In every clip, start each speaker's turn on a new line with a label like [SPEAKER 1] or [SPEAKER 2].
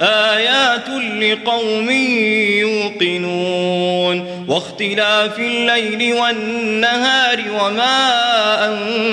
[SPEAKER 1] آيات لقوم يوقنون واختلاف الليل والنهار وما أنزل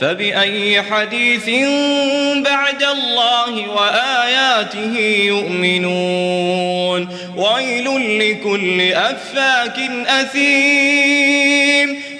[SPEAKER 1] فبأي حديث بعد الله وآياته يؤمنون؟ ويل لكل أفاك أثيم.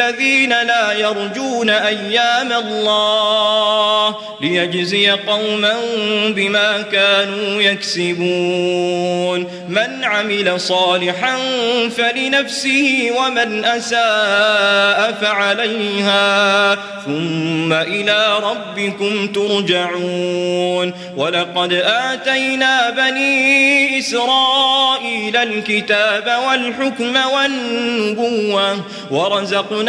[SPEAKER 1] للذين لا يرجون أيام الله ليجزي قوما بما كانوا يكسبون. من عمل صالحا فلنفسه ومن أساء فعليها ثم إلى ربكم ترجعون. ولقد آتينا بني إسرائيل الكتاب والحكم والنبوة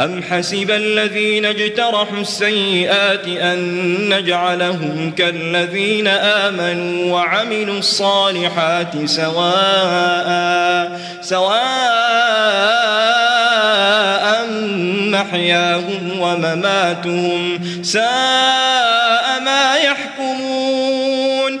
[SPEAKER 1] أم حسب الذين اجترحوا السيئات أن نجعلهم كالذين آمنوا وعملوا الصالحات سواء سواء محياهم ومماتهم ساء ما يحكمون.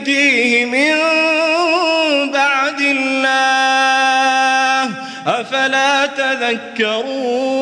[SPEAKER 1] يهديه من بعد الله أفلا تذكرون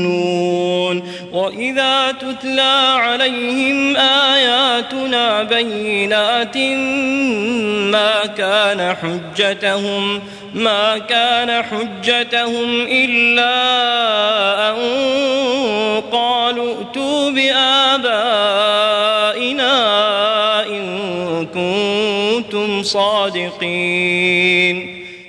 [SPEAKER 1] وإذا تتلى عليهم آياتنا بينات ما كان حجتهم ما كان حجتهم إلا أن قالوا ائتوا بآبائنا إن كنتم صادقين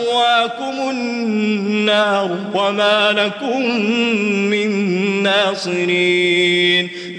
[SPEAKER 1] ومأواكم النار وما لكم من ناصرين